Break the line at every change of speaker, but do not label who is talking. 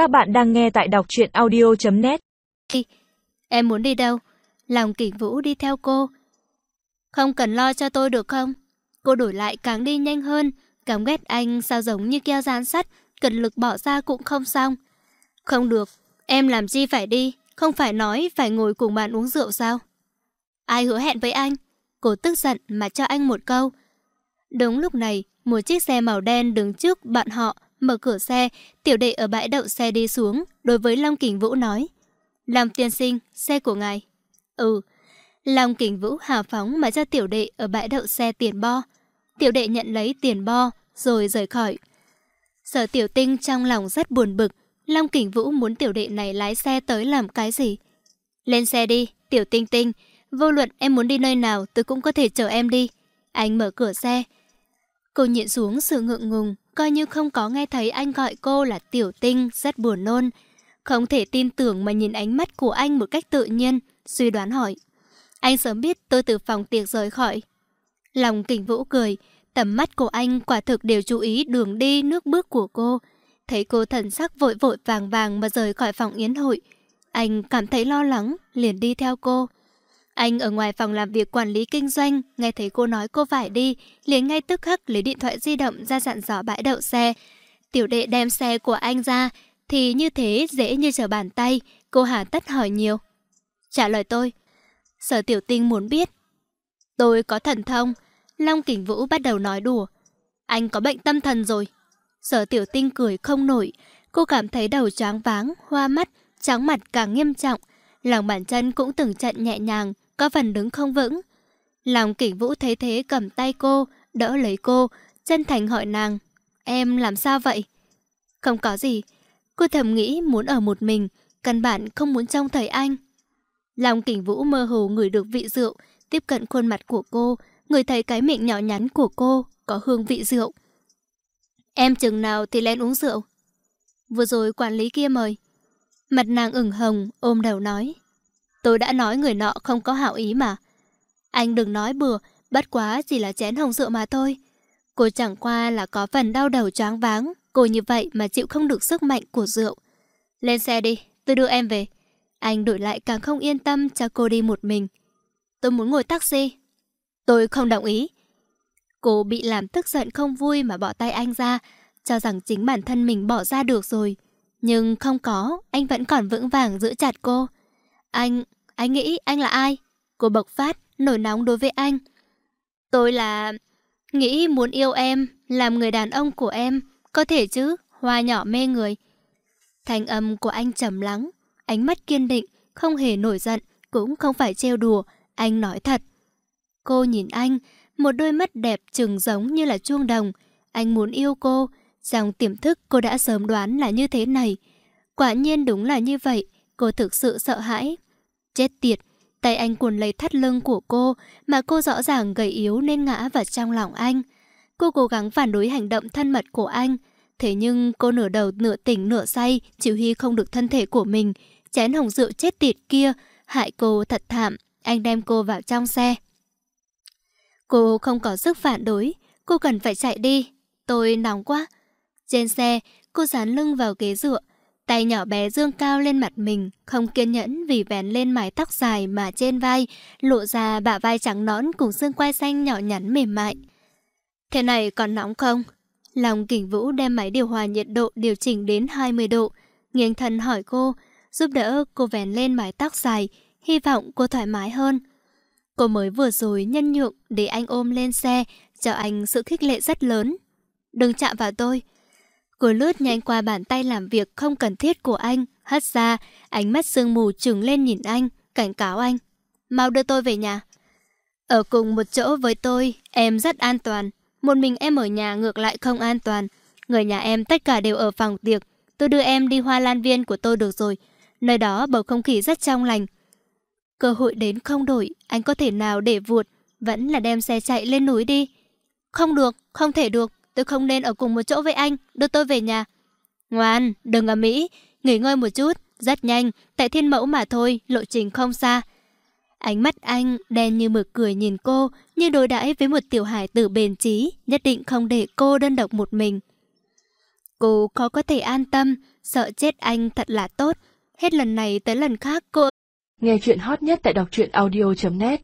Các bạn đang nghe tại đọc truyện audio.net
Em muốn đi đâu? Lòng kỷ vũ đi theo cô. Không cần lo cho tôi được không? Cô đổi lại càng đi nhanh hơn. Cảm ghét anh sao giống như keo dán sắt, cần lực bỏ ra cũng không xong. Không được, em làm chi phải đi, không phải nói phải ngồi cùng bạn uống rượu sao? Ai hứa hẹn với anh? Cô tức giận mà cho anh một câu. Đúng lúc này, một chiếc xe màu đen đứng trước bạn họ, mở cửa xe, tiểu đệ ở bãi đậu xe đi xuống, đối với Long Kình Vũ nói. làm tiên sinh, xe của ngài. Ừ. Long Kình Vũ hào phóng mà cho tiểu đệ ở bãi đậu xe tiền bo. Tiểu đệ nhận lấy tiền bo, rồi rời khỏi. Sở tiểu tinh trong lòng rất buồn bực, Long Kình Vũ muốn tiểu đệ này lái xe tới làm cái gì? Lên xe đi, tiểu tinh tinh, vô luận em muốn đi nơi nào tôi cũng có thể chở em đi. Anh mở cửa xe. Cô nhịn xuống sự ngượng ngùng, coi như không có nghe thấy anh gọi cô là tiểu tinh, rất buồn nôn. Không thể tin tưởng mà nhìn ánh mắt của anh một cách tự nhiên, suy đoán hỏi. Anh sớm biết tôi từ phòng tiệc rời khỏi. Lòng kỉnh vũ cười, tầm mắt của anh quả thực đều chú ý đường đi nước bước của cô. Thấy cô thần sắc vội vội vàng vàng mà rời khỏi phòng yến hội. Anh cảm thấy lo lắng, liền đi theo cô. Anh ở ngoài phòng làm việc quản lý kinh doanh, nghe thấy cô nói cô phải đi, liền ngay tức khắc lấy điện thoại di động ra dặn dò bãi đậu xe. Tiểu đệ đem xe của anh ra, thì như thế dễ như trở bàn tay, cô hà tất hỏi nhiều. Trả lời tôi. Sở tiểu tinh muốn biết. Tôi có thần thông. Long Kình Vũ bắt đầu nói đùa. Anh có bệnh tâm thần rồi. Sở tiểu tinh cười không nổi. Cô cảm thấy đầu choáng váng, hoa mắt, trắng mặt càng nghiêm trọng. Lòng bàn chân cũng từng trận nhẹ nhàng, có phần đứng không vững. Lòng kỷ vũ thấy thế cầm tay cô, đỡ lấy cô, chân thành hỏi nàng. Em làm sao vậy? Không có gì. Cô thầm nghĩ muốn ở một mình, căn bản không muốn trông thấy anh. Lòng kỷ vũ mơ hồ ngửi được vị rượu, tiếp cận khuôn mặt của cô, người thấy cái miệng nhỏ nhắn của cô có hương vị rượu. Em chừng nào thì lên uống rượu? Vừa rồi quản lý kia mời. Mặt nàng ửng hồng, ôm đầu nói. Tôi đã nói người nọ không có hảo ý mà. Anh đừng nói bừa, bất quá chỉ là chén hồng rượu mà thôi. Cô chẳng qua là có phần đau đầu choáng váng, cô như vậy mà chịu không được sức mạnh của rượu. Lên xe đi, tôi đưa em về. Anh đổi lại càng không yên tâm cho cô đi một mình. Tôi muốn ngồi taxi. Tôi không đồng ý. Cô bị làm tức giận không vui mà bỏ tay anh ra, cho rằng chính bản thân mình bỏ ra được rồi. Nhưng không có, anh vẫn còn vững vàng giữ chặt cô. Anh, anh nghĩ anh là ai? Cô bộc phát, nổi nóng đối với anh. Tôi là... Nghĩ muốn yêu em, làm người đàn ông của em. Có thể chứ, hoa nhỏ mê người. Thanh âm của anh trầm lắng, ánh mắt kiên định, không hề nổi giận, cũng không phải trêu đùa, anh nói thật. Cô nhìn anh, một đôi mắt đẹp trừng giống như là chuông đồng. Anh muốn yêu cô, trong tiềm thức cô đã sớm đoán là như thế này. Quả nhiên đúng là như vậy, cô thực sự sợ hãi. Chết tiệt, tay anh cuốn lấy thắt lưng của cô mà cô rõ ràng gầy yếu nên ngã vào trong lòng anh. Cô cố gắng phản đối hành động thân mật của anh. Thế nhưng cô nửa đầu nửa tỉnh nửa say chịu hy không được thân thể của mình. Chén hồng rượu chết tiệt kia hại cô thật thảm. Anh đem cô vào trong xe. Cô không có sức phản đối. Cô cần phải chạy đi. Tôi nóng quá. Trên xe, cô dán lưng vào ghế dựa. Tay nhỏ bé dương cao lên mặt mình, không kiên nhẫn vì vén lên mái tóc dài mà trên vai, lộ ra bả vai trắng nõn cùng xương quai xanh nhỏ nhắn mềm mại. Thế này còn nóng không? Lòng kỉnh vũ đem máy điều hòa nhiệt độ điều chỉnh đến 20 độ, nghiêng thân hỏi cô, giúp đỡ cô vén lên mái tóc dài, hy vọng cô thoải mái hơn. Cô mới vừa rồi nhân nhượng để anh ôm lên xe, cho anh sự khích lệ rất lớn. Đừng chạm vào tôi. Cô lướt nhanh qua bàn tay làm việc không cần thiết của anh, hất ra, ánh mắt sương mù trừng lên nhìn anh, cảnh cáo anh. Mau đưa tôi về nhà. Ở cùng một chỗ với tôi, em rất an toàn. Một mình em ở nhà ngược lại không an toàn. Người nhà em tất cả đều ở phòng tiệc. Tôi đưa em đi hoa lan viên của tôi được rồi. Nơi đó bầu không khí rất trong lành. Cơ hội đến không đổi, anh có thể nào để vuột, vẫn là đem xe chạy lên núi đi. Không được, không thể được, tôi không nên ở cùng một chỗ với anh, đưa tôi về nhà. Ngoan, đừng ở Mỹ, nghỉ ngơi một chút, rất nhanh, tại thiên mẫu mà thôi, lộ trình không xa. Ánh mắt anh đen như mực cười nhìn cô, như đối đãi với một tiểu hải tử bền trí, nhất định không để cô đơn độc một mình. Cô khó có thể an tâm, sợ chết anh thật là tốt. Hết lần này tới lần khác cô...
Nghe chuyện hot nhất tại đọc truyện audio.net